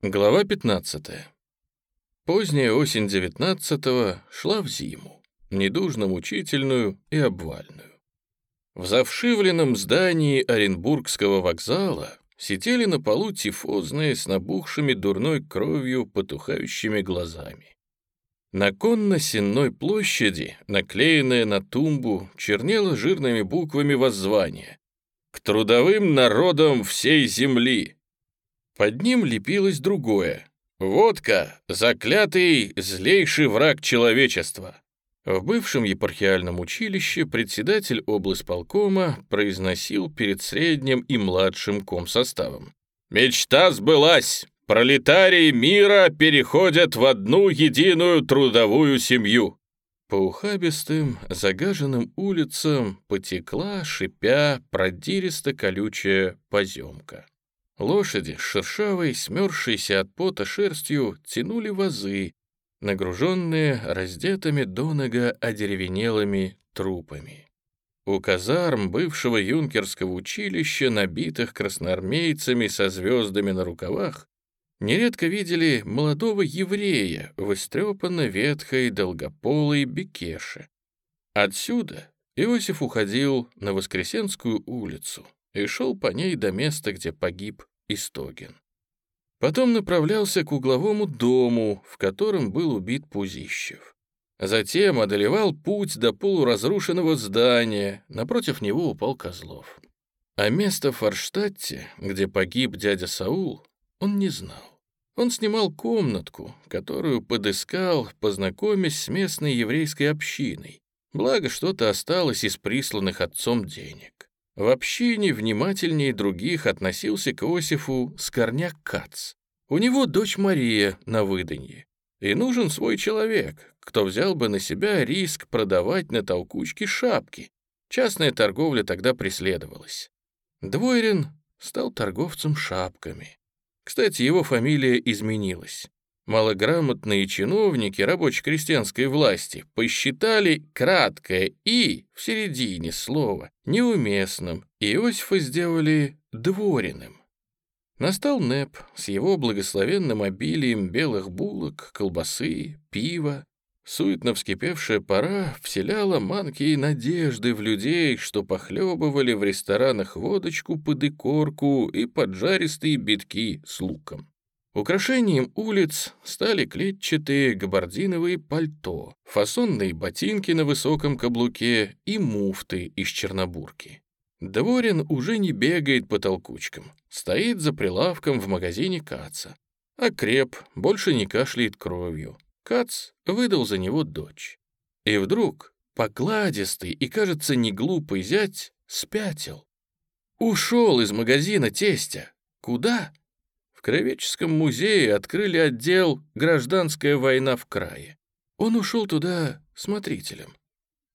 Глава 15. Поздняя осень 19-го шла в зиму, недужно-мучительную и обвальную. В завшивленном здании Оренбургского вокзала сидели на полу тифозные с набухшими дурной кровью потухающими глазами. На конно-сенной площади, наклеенная на тумбу, чернело жирными буквами воззвание «К трудовым народам всей земли!» Под ним лепилось другое. «Водка — заклятый, злейший враг человечества». В бывшем епархиальном училище председатель облсполкома произносил перед средним и младшим комсоставом. «Мечта сбылась! Пролетарии мира переходят в одну единую трудовую семью!» По ухабистым, загаженным улицам потекла, шипя, продиристо-колючая поземка. Лошади с шершавой, от пота шерстью, тянули вазы, нагруженные раздетыми до нога одеревенелыми трупами. У казарм бывшего юнкерского училища, набитых красноармейцами со звездами на рукавах, нередко видели молодого еврея в истрепанно ветхой долгополой бекеше. Отсюда Иосиф уходил на Воскресенскую улицу и шел по ней до места, где погиб Истогин. Потом направлялся к угловому дому, в котором был убит Пузищев. Затем одолевал путь до полуразрушенного здания, напротив него упал Козлов. А место в Форштадте, где погиб дядя Саул, он не знал. Он снимал комнатку, которую подыскал, познакомясь с местной еврейской общиной. Благо, что-то осталось из присланных отцом денег. В общине внимательнее других относился к Иосифу Скорняк Кац. У него дочь Мария на выданье. И нужен свой человек, кто взял бы на себя риск продавать на толкучке шапки. Частная торговля тогда преследовалась. Двойрин стал торговцем шапками. Кстати, его фамилия изменилась малограмотные чиновники рабоче-крестьянской власти посчитали краткое «и» в середине слова неуместным, и Иосифа сделали двориным. Настал НЭП с его благословенным обилием белых булок, колбасы, пива. Суетно вскипевшая пора вселяла манки и надежды в людей, что похлебывали в ресторанах водочку под икорку и поджаристые битки с луком. Украшением улиц стали клетчатые габардиновые пальто, фасонные ботинки на высоком каблуке и муфты из чернобурки. Дворин уже не бегает по толкучкам, стоит за прилавком в магазине Каца. А Креп больше не кашляет кровью. Кац выдал за него дочь. И вдруг покладистый и, кажется, не глупый зять спятил. Ушел из магазина тестя. Куда? Кровеческом музее открыли отдел «Гражданская война в крае». Он ушел туда смотрителем.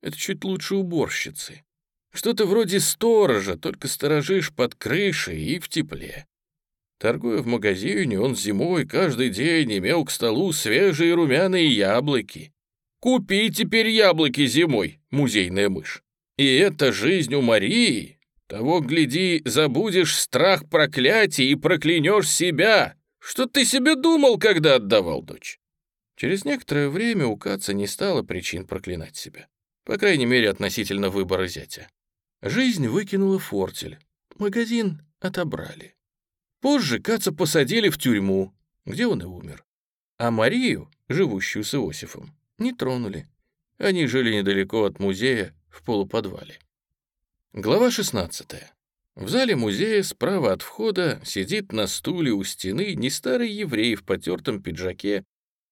Это чуть лучше уборщицы. Что-то вроде сторожа, только сторожишь под крышей и в тепле. Торгуя в магазине, он зимой каждый день имел к столу свежие румяные яблоки. «Купи теперь яблоки зимой, музейная мышь». И эта жизнь у Марии того, гляди, забудешь страх проклятий и проклянешь себя. Что ты себе думал, когда отдавал дочь?» Через некоторое время у Каца не стало причин проклинать себя. По крайней мере, относительно выбора зятя. Жизнь выкинула фортель. Магазин отобрали. Позже Каца посадили в тюрьму, где он и умер. А Марию, живущую с Иосифом, не тронули. Они жили недалеко от музея в полуподвале. Глава 16. В зале музея справа от входа сидит на стуле у стены не старый еврей в потертом пиджаке,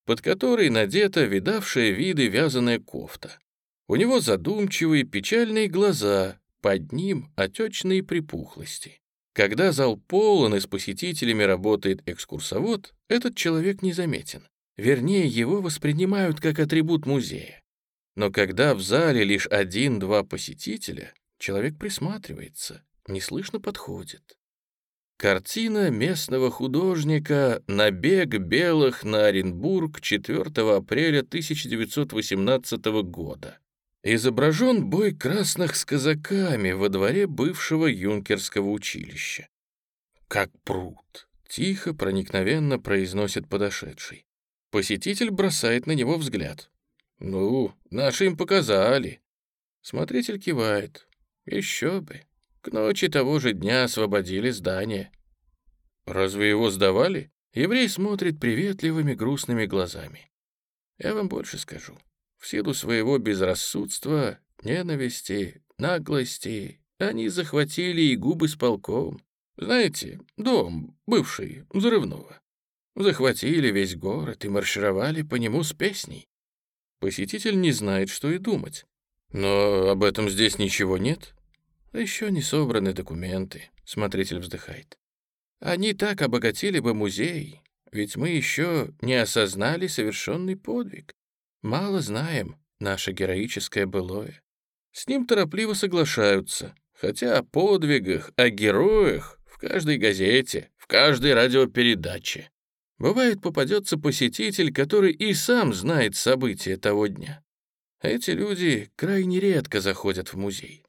под который надета видавшая виды вязаная кофта. У него задумчивые печальные глаза, под ним отечные припухлости. Когда зал полон и с посетителями работает экскурсовод, этот человек незаметен. Вернее, его воспринимают как атрибут музея. Но когда в зале лишь один-два посетителя, Человек присматривается, неслышно подходит. Картина местного художника «Набег белых на Оренбург 4 апреля 1918 года». Изображен бой красных с казаками во дворе бывшего юнкерского училища. Как пруд, Тихо, проникновенно произносит подошедший. Посетитель бросает на него взгляд. «Ну, наши им показали». Смотритель кивает. «Еще бы. К ночи того же дня освободили здание». «Разве его сдавали?» Еврей смотрит приветливыми грустными глазами. «Я вам больше скажу. В силу своего безрассудства, ненависти, наглости они захватили и губы с полком. Знаете, дом, бывший, взрывного. Захватили весь город и маршировали по нему с песней. Посетитель не знает, что и думать. Но об этом здесь ничего нет. Еще не собраны документы, смотритель вздыхает. Они так обогатили бы музей, ведь мы еще не осознали совершенный подвиг. Мало знаем наше героическое былое. С ним торопливо соглашаются, хотя о подвигах, о героях каждой газете, в каждой радиопередаче. Бывает, попадется посетитель, который и сам знает события того дня. Эти люди крайне редко заходят в музей.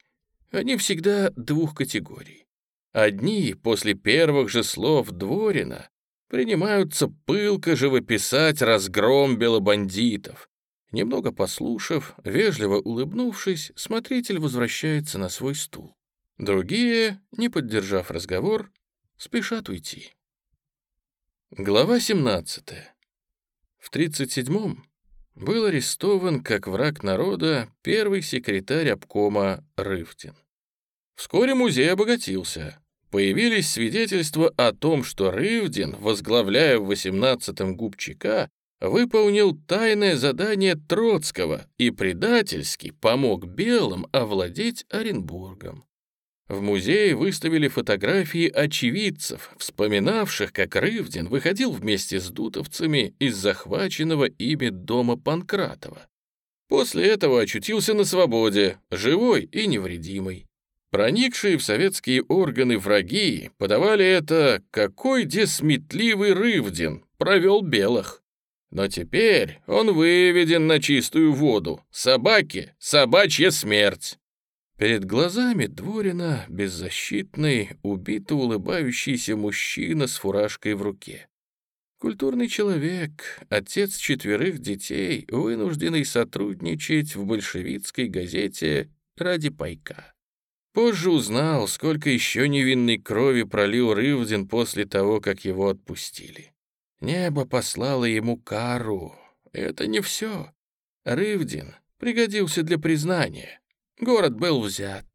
Они всегда двух категорий. Одни после первых же слов Дворина принимаются пылко живописать разгром белобандитов. Немного послушав, вежливо улыбнувшись, смотритель возвращается на свой стул. Другие, не поддержав разговор, спешат уйти. Глава 17. В 37-м был арестован как враг народа первый секретарь обкома Рывтин. Вскоре музей обогатился. Появились свидетельства о том, что Рывдин, возглавляя в 18-м губчика, выполнил тайное задание Троцкого и предательски помог белым овладеть Оренбургом. В музее выставили фотографии очевидцев, вспоминавших, как Рывдин выходил вместе с дутовцами из захваченного ими дома Панкратова. После этого очутился на свободе, живой и невредимый. Проникшие в советские органы враги подавали это «какой десметливый Рывдин провел белых». Но теперь он выведен на чистую воду. Собаке — собачья смерть. Перед глазами Дворина беззащитный, убито улыбающийся мужчина с фуражкой в руке. Культурный человек, отец четверых детей, вынужденный сотрудничать в большевистской газете ради пайка. Позже узнал, сколько еще невинной крови пролил Рывдин после того, как его отпустили. Небо послало ему кару. Это не все. Рывдин пригодился для признания. Город был взят.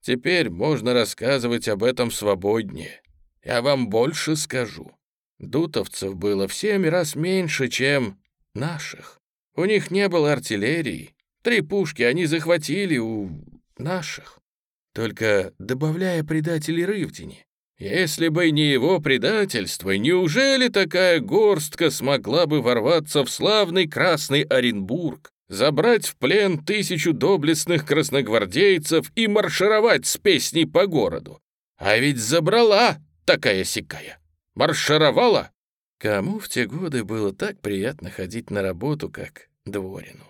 Теперь можно рассказывать об этом свободнее. Я вам больше скажу. Дутовцев было в семь раз меньше, чем наших. У них не было артиллерии. Три пушки они захватили у наших. Только добавляя предателей Рывдине. Если бы не его предательство, неужели такая горстка смогла бы ворваться в славный Красный Оренбург, забрать в плен тысячу доблестных красногвардейцев и маршировать с песней по городу. А ведь забрала такая-сякая. Маршировала. Кому в те годы было так приятно ходить на работу, как Дворину?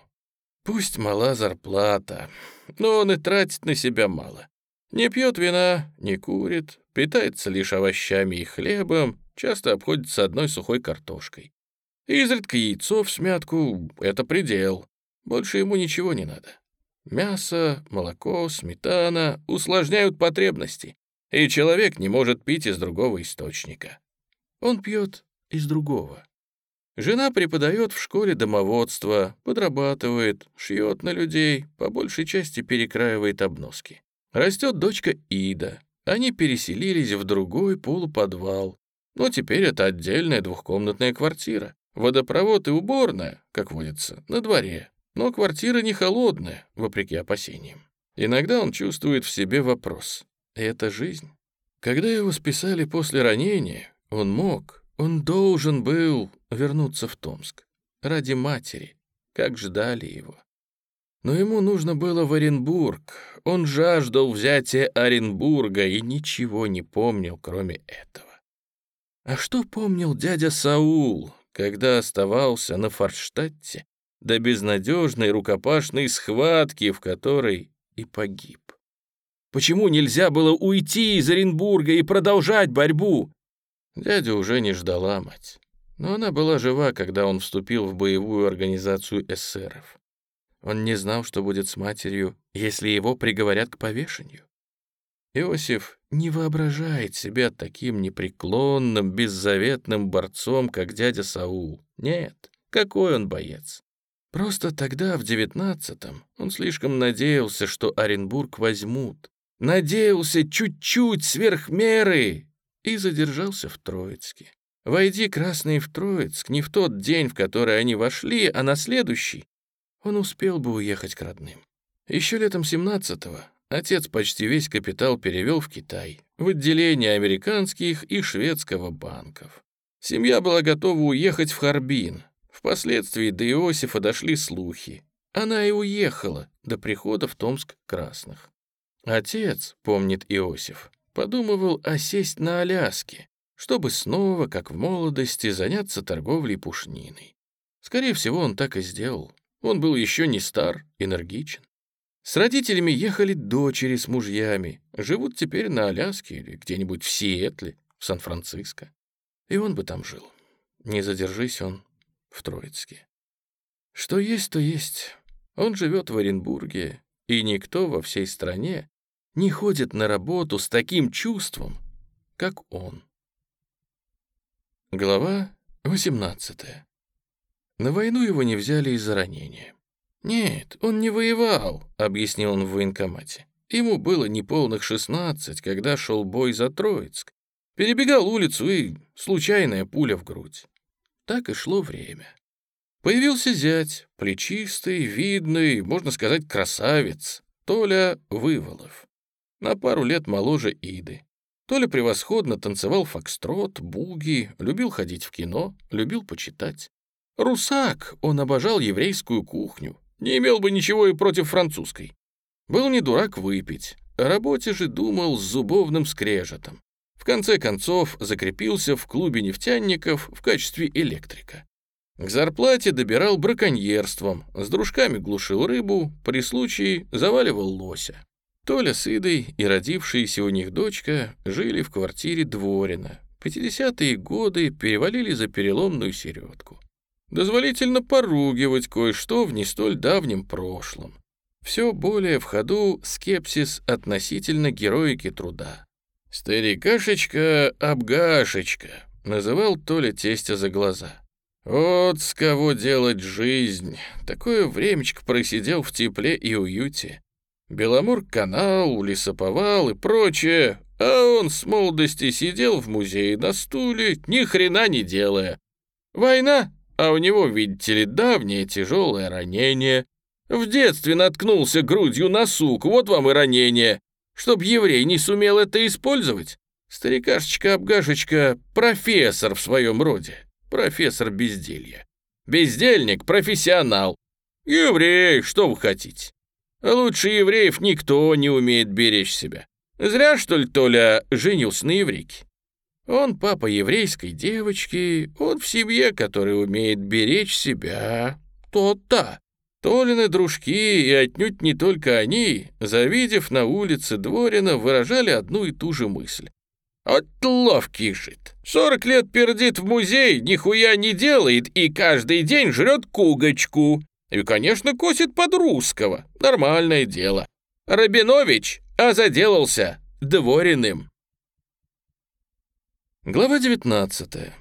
Пусть мала зарплата, но он и тратит на себя мало. Не пьет вина, не курит, питается лишь овощами и хлебом, часто обходится одной сухой картошкой. Изредка яйцо в смятку — это предел. Больше ему ничего не надо. Мясо, молоко, сметана усложняют потребности, и человек не может пить из другого источника. Он пьет из другого. Жена преподает в школе домоводство, подрабатывает, шьет на людей, по большей части перекраивает обноски. Растет дочка Ида. Они переселились в другой полуподвал. Но теперь это отдельная двухкомнатная квартира. Водопровод и уборная, как водится, на дворе. Но квартира не холодная, вопреки опасениям. Иногда он чувствует в себе вопрос. Это жизнь? Когда его списали после ранения, он мог, он должен был вернуться в Томск. Ради матери, как ждали его. Но ему нужно было в Оренбург. Он жаждал взятия Оренбурга и ничего не помнил, кроме этого. А что помнил дядя Саул, когда оставался на Форштадте до безнадежной рукопашной схватки, в которой и погиб. Почему нельзя было уйти из Оренбурга и продолжать борьбу? Дядя уже не ждала мать. Но она была жива, когда он вступил в боевую организацию эсеров. Он не знал, что будет с матерью, если его приговорят к повешению. Иосиф не воображает себя таким непреклонным, беззаветным борцом, как дядя Саул. Нет, какой он боец. Просто тогда, в девятнадцатом, он слишком надеялся, что Оренбург возьмут. Надеялся чуть-чуть сверх меры и задержался в Троицке. Войди красные в Троицк не в тот день, в который они вошли, а на следующий, он успел бы уехать к родным. Еще летом 17-го отец почти весь капитал перевел в Китай, в отделение американских и шведского банков. Семья была готова уехать в Харбин. Впоследствии до Иосифа дошли слухи. Она и уехала до прихода в Томск красных. Отец, помнит Иосиф, подумывал осесть на Аляске, чтобы снова, как в молодости, заняться торговлей пушниной. Скорее всего, он так и сделал. Он был еще не стар, энергичен. С родителями ехали дочери с мужьями, живут теперь на Аляске или где-нибудь в Сиэтле, в Сан-Франциско. И он бы там жил. Не задержись он в Троицке. Что есть, то есть. Он живет в Оренбурге, и никто во всей стране не ходит на работу с таким чувством, как он. Глава 18. На войну его не взяли из-за ранения. «Нет, он не воевал», — объяснил он в военкомате. Ему было неполных 16, когда шел бой за Троицк. Перебегал улицу и случайная пуля в грудь. Так и шло время. Появился зять, плечистый, видный, можно сказать, красавец, Толя Выволов. На пару лет моложе Иды. Толя превосходно танцевал фокстрот, буги, любил ходить в кино, любил почитать. Русак, он обожал еврейскую кухню, не имел бы ничего и против французской. Был не дурак выпить, о работе же думал с зубовным скрежетом. В конце концов, закрепился в клубе нефтяников в качестве электрика. К зарплате добирал браконьерством, с дружками глушил рыбу, при случае заваливал лося. Толя с Идой и родившаяся у них дочка жили в квартире Дворина. 50-е годы перевалили за переломную середку. Дозволительно поругивать кое-что в не столь давнем прошлом. Все более в ходу скепсис относительно героики труда. «Старикашечка-обгашечка», — называл Толя тестя за глаза. «Вот с кого делать жизнь. Такое времечко просидел в тепле и уюте. Беломор-канал, лесоповал и прочее, а он с молодости сидел в музее на стуле, ни хрена не делая. Война, а у него, видите ли, давнее тяжелое ранение. В детстве наткнулся грудью на сук, вот вам и ранение. Чтоб еврей не сумел это использовать. Старикашечка-обгашечка — профессор в своем роде. Профессор безделья. Бездельник — профессионал. Еврей, что вы хотите? Лучше евреев никто не умеет беречь себя. Зря, что ли, Толя женился на еврейке? Он папа еврейской девочки, он в семье, которая умеет беречь себя. То-то. Толины дружки, и отнюдь не только они, завидев на улице Дворина, выражали одну и ту же мысль. «От ловкий жит. Сорок лет пердит в музей, нихуя не делает и каждый день жрет кугочку. И, конечно, косит под русского. Нормальное дело. Рабинович, а заделался Двориным». Глава 19.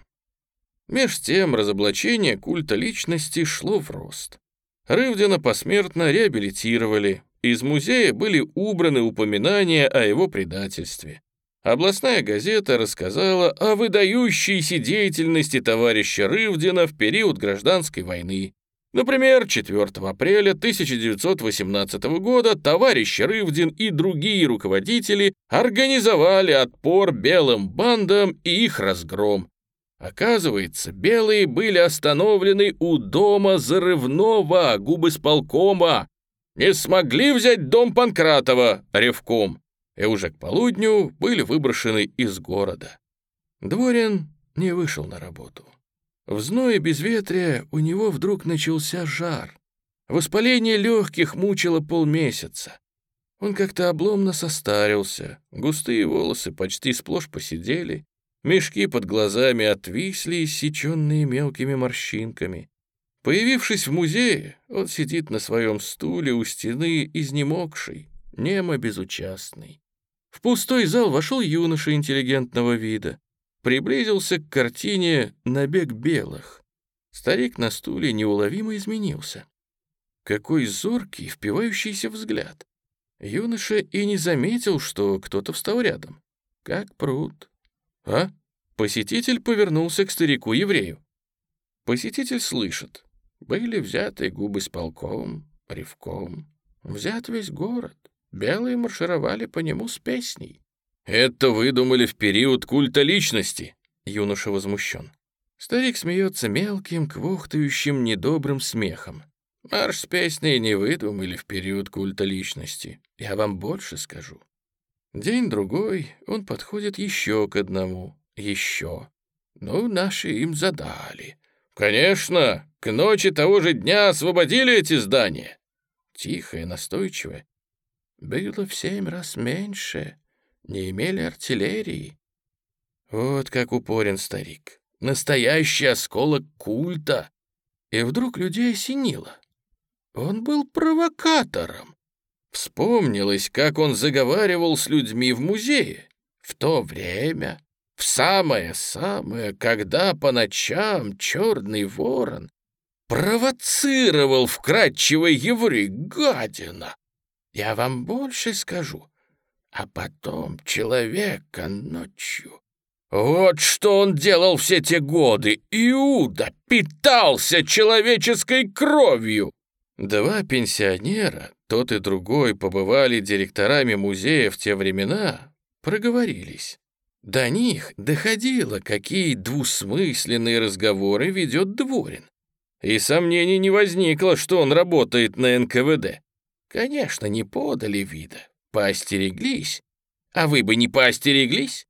Меж тем разоблачение культа личности шло в рост. Рывдина посмертно реабилитировали, из музея были убраны упоминания о его предательстве. Областная газета рассказала о выдающейся деятельности товарища Рывдина в период гражданской войны, Например, 4 апреля 1918 года товарищ Рывдин и другие руководители организовали отпор белым бандам и их разгром. Оказывается, белые были остановлены у дома Зарывного, губысполкома. Не смогли взять дом Панкратова, Ревком, и уже к полудню были выброшены из города. Дворин не вышел на работу. В зное безветрия у него вдруг начался жар. Воспаление легких мучило полмесяца. Он как-то обломно состарился, густые волосы почти сплошь посидели, Мешки под глазами отвисли, иссеченные мелкими морщинками. Появившись в музее, он сидит на своем стуле у стены, изнемогший, немо безучастный. В пустой зал вошел юноша интеллигентного вида. Приблизился к картине «Набег белых». Старик на стуле неуловимо изменился. Какой зоркий, впивающийся взгляд. Юноша и не заметил, что кто-то встал рядом. Как пруд. А? Посетитель повернулся к старику-еврею. Посетитель слышит. Были взяты губы с полком, ревком. Взят весь город. Белые маршировали по нему с песней. «Это выдумали в период культа личности», — юноша возмущен. Старик смеется мелким, квохтающим, недобрым смехом. Марш с песней не выдумали в период культа личности. Я вам больше скажу. День-другой он подходит еще к одному, еще. Ну, наши им задали. Конечно, к ночи того же дня освободили эти здания. Тихо и настойчиво. Было в семь раз меньше. Не имели артиллерии. Вот как упорен старик. Настоящий осколок культа. И вдруг людей осенило. Он был провокатором. Вспомнилось, как он заговаривал с людьми в музее. В то время, в самое-самое, когда по ночам черный ворон провоцировал вкрадчивый еврей, гадина. Я вам больше скажу. А потом человека ночью. Вот что он делал все те годы. Иуда питался человеческой кровью. Два пенсионера, тот и другой, побывали директорами музея в те времена, проговорились. До них доходило, какие двусмысленные разговоры ведет Дворин. И сомнений не возникло, что он работает на НКВД. Конечно, не подали вида, поостереглись. А вы бы не поостереглись?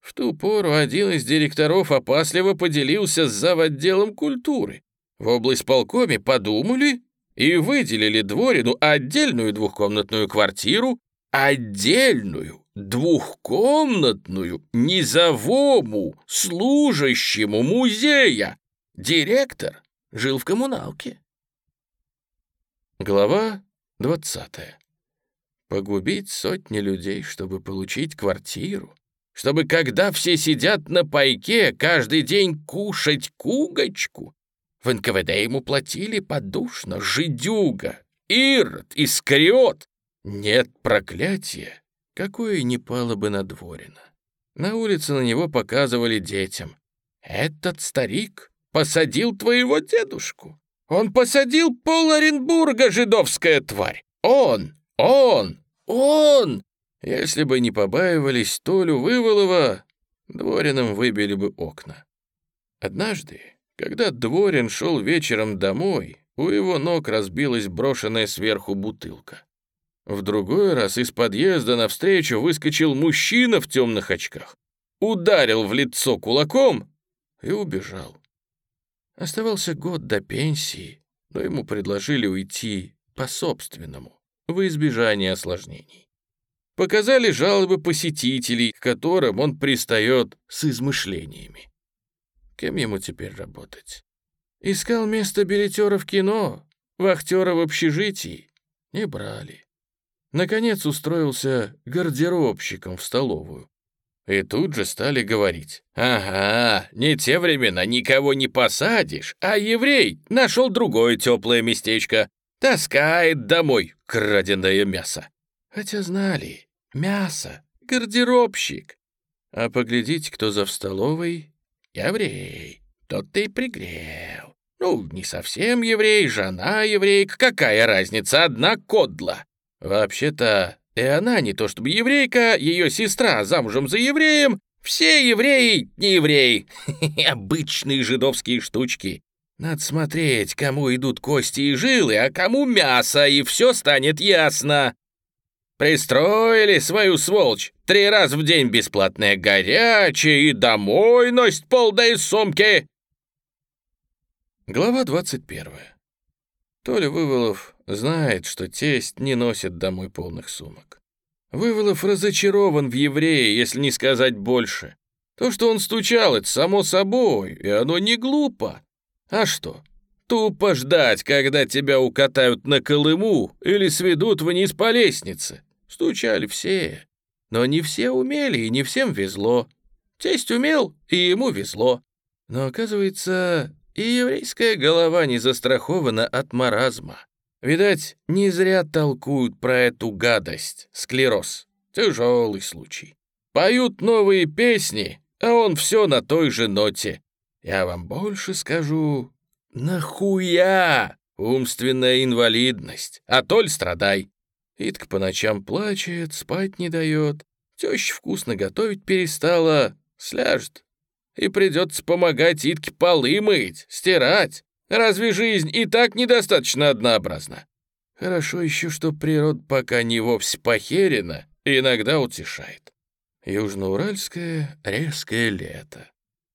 В ту пору один из директоров опасливо поделился с заводделом культуры. В область полкоме подумали и выделили Дворину отдельную двухкомнатную квартиру, отдельную двухкомнатную низовому служащему музея. Директор жил в коммуналке. Глава 20. Погубить сотни людей, чтобы получить квартиру, чтобы, когда все сидят на пайке, каждый день кушать кугочку, в НКВД ему платили подушно, жидюга, Ирод, Искариот. Нет проклятия, какое не пало бы на Дворина. На улице на него показывали детям. «Этот старик посадил твоего дедушку. Он посадил пол Оренбурга, жидовская тварь. Он, он, он!» Если бы не побаивались Толю Выволова, Двориным выбили бы окна. Однажды когда Дворин шел вечером домой, у его ног разбилась брошенная сверху бутылка. В другой раз из подъезда навстречу выскочил мужчина в темных очках, ударил в лицо кулаком и убежал. Оставался год до пенсии, но ему предложили уйти по-собственному, во избежание осложнений. Показали жалобы посетителей, к которым он пристает с измышлениями. Кем ему теперь работать? Искал место билетера в кино, вахтера в общежитии. Не брали. Наконец устроился гардеробщиком в столовую. И тут же стали говорить. «Ага, не те времена, никого не посадишь, а еврей нашел другое теплое местечко. Таскает домой краденое мясо». Хотя знали, мясо, гардеробщик. А поглядите, кто за в столовой, «Еврей, тот ты и пригрел. Ну, не совсем еврей, жена еврейка, какая разница, одна кодла. Вообще-то, и она не то чтобы еврейка, ее сестра замужем за евреем, все евреи не евреи. Обычные жидовские штучки. Надо смотреть, кому идут кости и жилы, а кому мясо, и все станет ясно. Пристроили свою сволочь. Три раза в день бесплатное горячее и домой носит полные сумки. Глава 21. Толя Выволов знает, что тесть не носит домой полных сумок. Выволов разочарован в еврее, если не сказать больше. То, что он стучал, это само собой, и оно не глупо. А что? Тупо ждать, когда тебя укатают на Колыму или сведут вниз по лестнице. Стучали все. Но не все умели, и не всем везло. Тесть умел, и ему везло. Но, оказывается, и еврейская голова не застрахована от маразма. Видать, не зря толкуют про эту гадость, склероз. Тяжелый случай. Поют новые песни, а он все на той же ноте. Я вам больше скажу. Нахуя? Умственная инвалидность. А толь страдай. Итка по ночам плачет, спать не дает. Теща вкусно готовить перестала, сляжет. И придется помогать Итке полы мыть, стирать. Разве жизнь и так недостаточно однообразна? Хорошо еще, что природа пока не вовсе похерена, иногда утешает. Южноуральское резкое лето.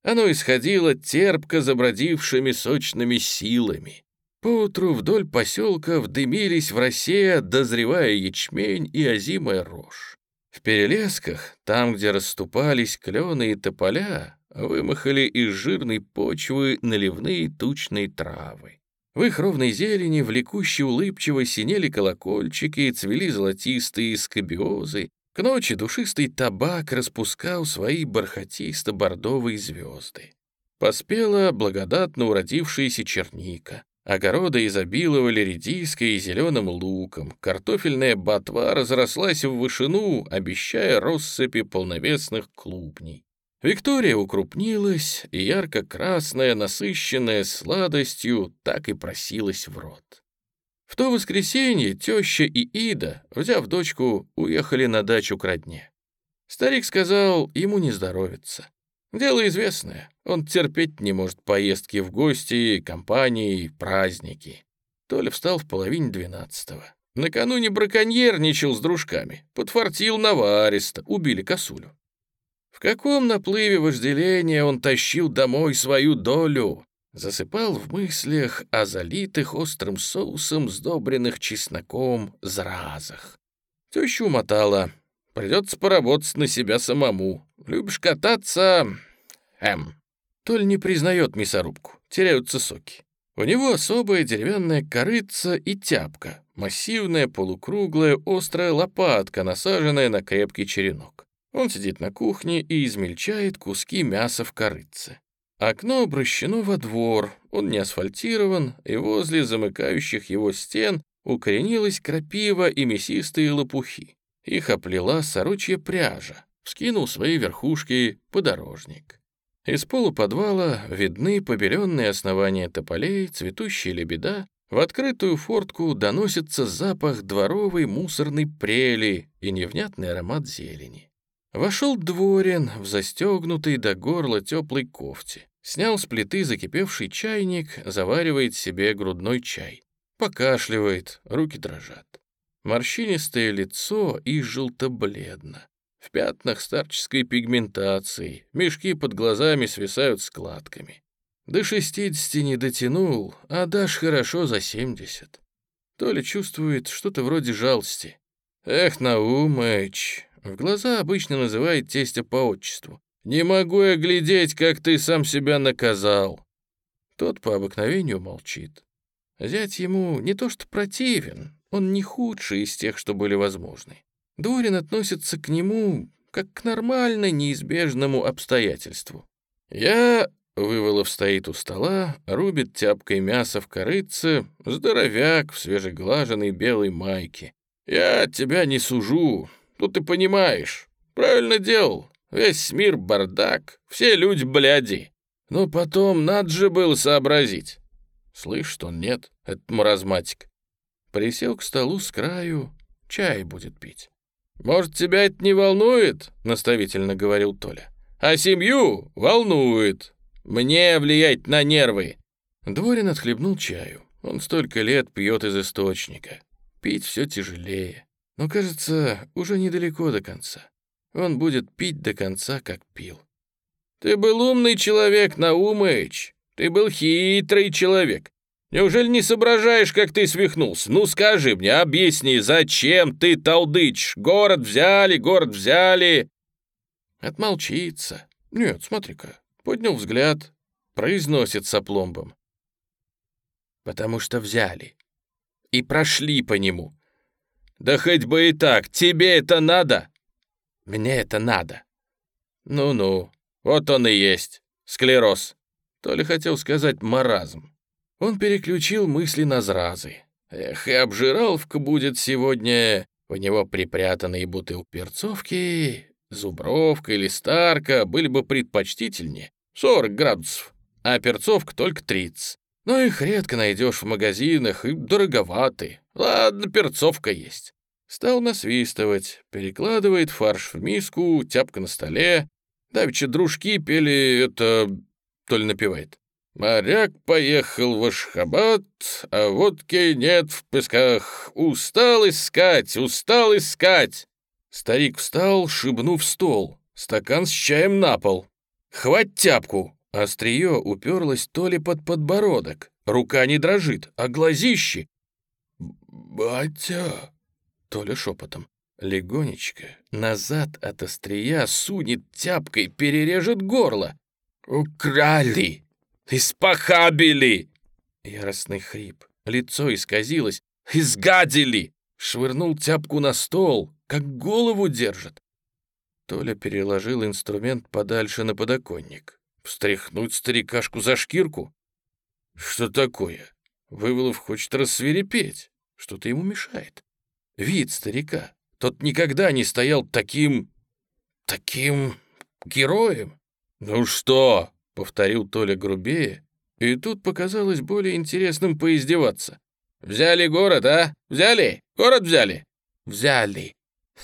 Оно исходило терпко забродившими сочными силами. Поутру вдоль поселков дымились в росе, дозревая ячмень и озимая рожь. В перелесках, там, где расступались клены и тополя, вымахали из жирной почвы наливные тучные травы. В их ровной зелени, влекущей улыбчиво синели колокольчики, цвели золотистые скобиозы. К ночи душистый табак распускал свои бархатисто-бордовые звезды. Поспела благодатно уродившаяся черника. Огороды изобиловали редиской и зеленым луком. Картофельная ботва разрослась в вышину, обещая россыпи полновесных клубней. Виктория укрупнилась, и ярко-красная, насыщенная сладостью, так и просилась в рот. В то воскресенье теща и Ида, взяв дочку, уехали на дачу к родне. Старик сказал, ему не здоровится. Дело известное, он терпеть не может поездки в гости, компании, праздники. Толя встал в половине двенадцатого. Накануне браконьерничал с дружками, подфартил наваристо, убили косулю. В каком наплыве вожделения он тащил домой свою долю? Засыпал в мыслях о залитых острым соусом, сдобренных чесноком, зразах. Тещу мотала. Придется поработать на себя самому. Любишь кататься? Эм. Толь не признает мясорубку. Теряются соки. У него особая деревянная корыца и тяпка, массивная, полукруглая, острая лопатка, насаженная на крепкий черенок. Он сидит на кухне и измельчает куски мяса в корыце. Окно обращено во двор, он не асфальтирован, и возле замыкающих его стен укоренилась крапива и мясистые лопухи. Их оплела сорочья пряжа, вскинул свои верхушки подорожник. Из полуподвала видны побеленные основания тополей, цветущие лебеда, в открытую фортку доносится запах дворовой мусорной прели и невнятный аромат зелени. Вошел дворин в застегнутый до горла теплой кофте. Снял с плиты закипевший чайник, заваривает себе грудной чай. Покашливает, руки дрожат. Морщинистое лицо и желто-бледно. В пятнах старческой пигментации, мешки под глазами свисают складками. До шестидесяти не дотянул, а дашь хорошо за семьдесят. То ли чувствует что-то вроде жалости. Эх, Наумыч, в глаза обычно называет тестя по отчеству. «Не могу я глядеть, как ты сам себя наказал». Тот по обыкновению молчит. Зять ему не то что противен, он не худший из тех, что были возможны. Дорин относится к нему как к нормально неизбежному обстоятельству. «Я...» — Выволов стоит у стола, рубит тяпкой мясо в корыце, здоровяк в свежеглаженной белой майке. «Я тебя не сужу, Тут ты понимаешь. Правильно делал. Весь мир бардак, все люди бляди. Но потом надо же было сообразить. Слышит он, нет, это маразматик. Присел к столу с краю, чай будет пить. «Может, тебя это не волнует?» — наставительно говорил Толя. «А семью волнует. Мне влиять на нервы». Дворин отхлебнул чаю. Он столько лет пьет из источника. Пить все тяжелее. Но, кажется, уже недалеко до конца. Он будет пить до конца, как пил. «Ты был умный человек, Наумыч. Ты был хитрый человек. Неужели не соображаешь, как ты свихнулся? Ну скажи мне, объясни, зачем ты толдычишь? Город взяли, город взяли!» Отмолчится. Нет, смотри-ка, поднял взгляд, произносит с опломбом. Потому что взяли и прошли по нему. Да хоть бы и так, тебе это надо? Мне это надо. Ну-ну, вот он и есть, склероз. То ли хотел сказать маразм. Он переключил мысли на зразы. Эх, и обжираловка будет сегодня. У него припрятанные бутыл перцовки, зубровка или старка были бы предпочтительнее. 40 градусов, а перцовка только 30. Но их редко найдешь в магазинах и дороговаты. Ладно, перцовка есть. Стал насвистывать, перекладывает фарш в миску, тяпка на столе. Давеча дружки пели это... То ли напевает. Моряк поехал в Ашхабад, а водки нет в песках. Устал искать, устал искать. Старик встал, шибнув стол. Стакан с чаем на пол. Хвать тяпку. Острие уперлось то ли под подбородок. Рука не дрожит, а глазищи. «Батя!» То ли шепотом. Легонечко назад от острия сунет тяпкой, перережет горло. «Украли!» «Испохабили!» Яростный хрип. Лицо исказилось. «Изгадили!» Швырнул тяпку на стол, как голову держит. Толя переложил инструмент подальше на подоконник. Встряхнуть старикашку за шкирку? Что такое? Выволов хочет рассверепеть. Что-то ему мешает. Вид старика. Тот никогда не стоял таким... таким... героем. «Ну что?» Повторил Толя грубее, и тут показалось более интересным поиздеваться. «Взяли город, а? Взяли? Город взяли?» «Взяли!»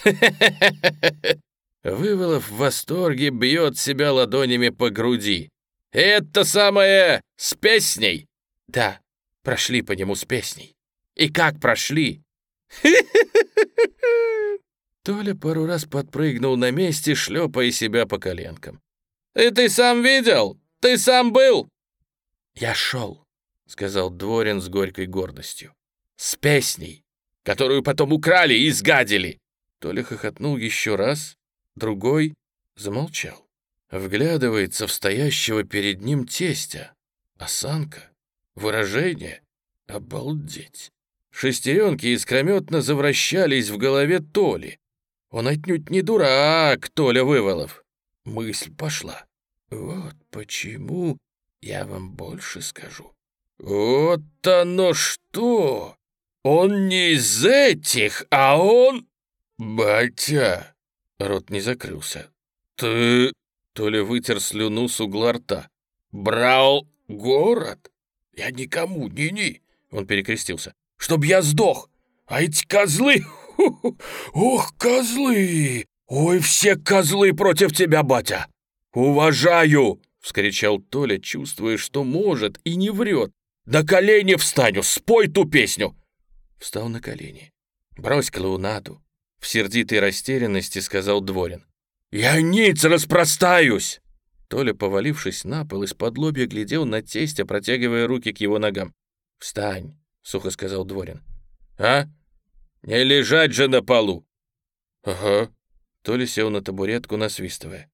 Выволов в восторге бьет себя ладонями по груди. «Это самое с песней?» «Да, прошли по нему с песней. И как прошли?» Толя пару раз подпрыгнул на месте, шлепая себя по коленкам. «И ты сам видел? Ты сам был?» «Я шел», — сказал Дворин с горькой гордостью. «С песней, которую потом украли и сгадили». Толя хохотнул еще раз, другой замолчал. Вглядывается в стоящего перед ним тестя. Осанка, выражение. Обалдеть. Шестеренки искрометно завращались в голове Толи. Он отнюдь не дурак, Толя Выволов. Мысль пошла. Вот почему я вам больше скажу. Вот оно что! Он не из этих, а он... Батя! Рот не закрылся. Ты... То ли вытер слюну с угла рта. Брал город? Я никому, ни-ни. Он перекрестился. Чтоб я сдох. А эти козлы... Ох, козлы! Ой, все козлы против тебя, батя! «Уважаю!» — вскричал Толя, чувствуя, что может и не врет. «На колени встану, спой ту песню!» Встал на колени. «Брось клоунаду!» — в сердитой растерянности сказал Дворин. «Я ниц распростаюсь!» Толя, повалившись на пол, из-под лобья глядел на тестя, протягивая руки к его ногам. «Встань!» — сухо сказал Дворин. «А? Не лежать же на полу!» «Ага». Толя сел на табуретку, насвистывая.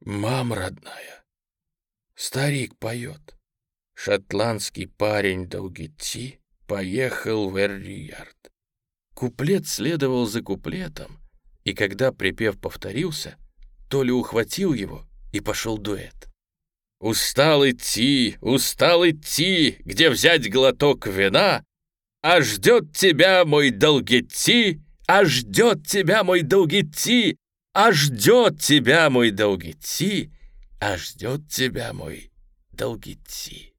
Мам родная, старик поет. Шотландский парень Долгити поехал в Эрриярд. Куплет следовал за куплетом, и когда припев повторился, Толя ухватил его и пошел дуэт. Устал идти, устал идти, где взять глоток вина, а ждет тебя мой Долгити, а ждет тебя мой Долгити, а ждет тебя мой долгий ти, а ждет тебя мой долгий ти.